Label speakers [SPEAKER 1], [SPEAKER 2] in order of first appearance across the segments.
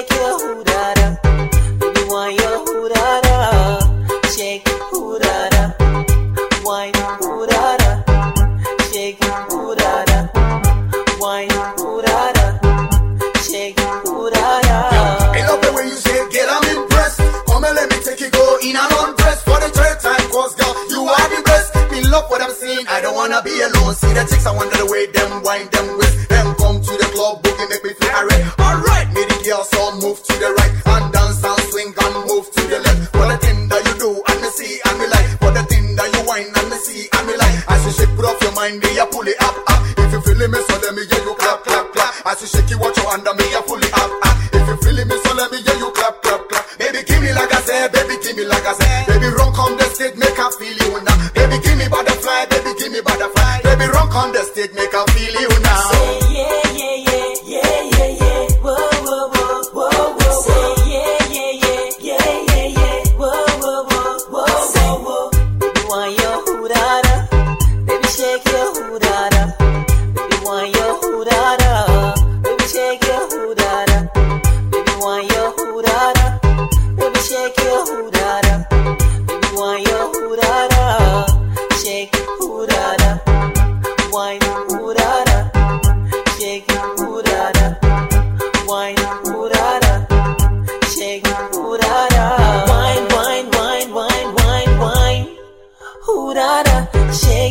[SPEAKER 1] shake your hoodada. Baby, wine your hoodada. Shake hoodada. Wine hoodada. Shake hoodada. Wine hoodada. Shake hoodada. I love the way you say, girl, I'm impressed. Come and let me take you go in and undress for the third time, cause girl, you are the best. In love what I'm seeing, I don't wanna be alone. See the chicks, I wonder the way them wine, them whisk, them come to the club, boogie, make me feel alright. Alright. mind me, I pull it up, up. If you feeling me, so let me hear you clap, clap, clap. As you shake it, watch your under me, I pull it up, up. If you feeling me, so let me hear you clap, clap, clap. Baby, give me like I said, baby, give me like I said. Baby, run on the stage, make her feel you now. Baby, give me butterfly, baby, give me butterfly. Baby, run on the stage, make her feel you now.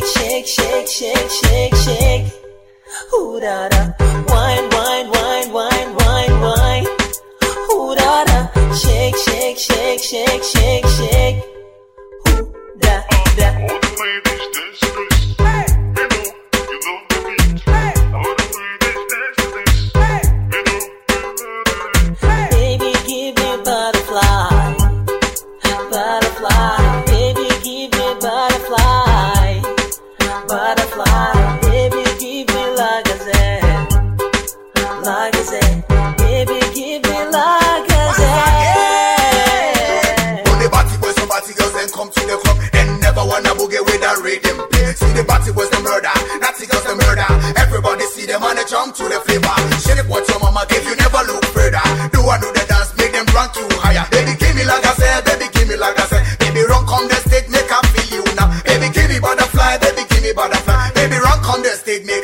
[SPEAKER 2] shake, shake, shake, shake, shake, shake. Ooh da da, wine, wine, wine, wine, wine, wine. Ooh da da, shake, shake, shake, shake, shake, shake. Ooh da da.
[SPEAKER 3] All the ladies dance, dance. Hey. You know, you love the beat. Hey.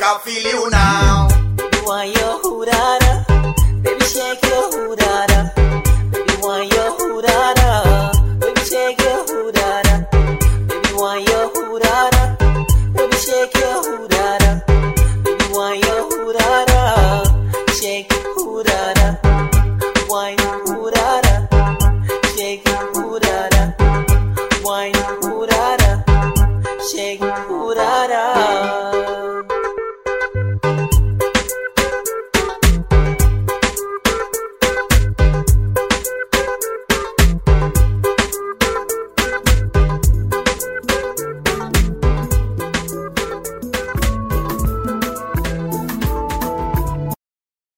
[SPEAKER 3] can feel you now.
[SPEAKER 2] Baby, want your hoodada. Baby, shake your hoodada. Baby, want your hoodada. Baby,
[SPEAKER 1] shake your hoodada. Baby, want your hoodada. Baby, shake your hoodada. Baby, want your hoodada. Shake hoodada. Wine hoodada. Shake hoodada. Wine hoodada. Shake hoodada.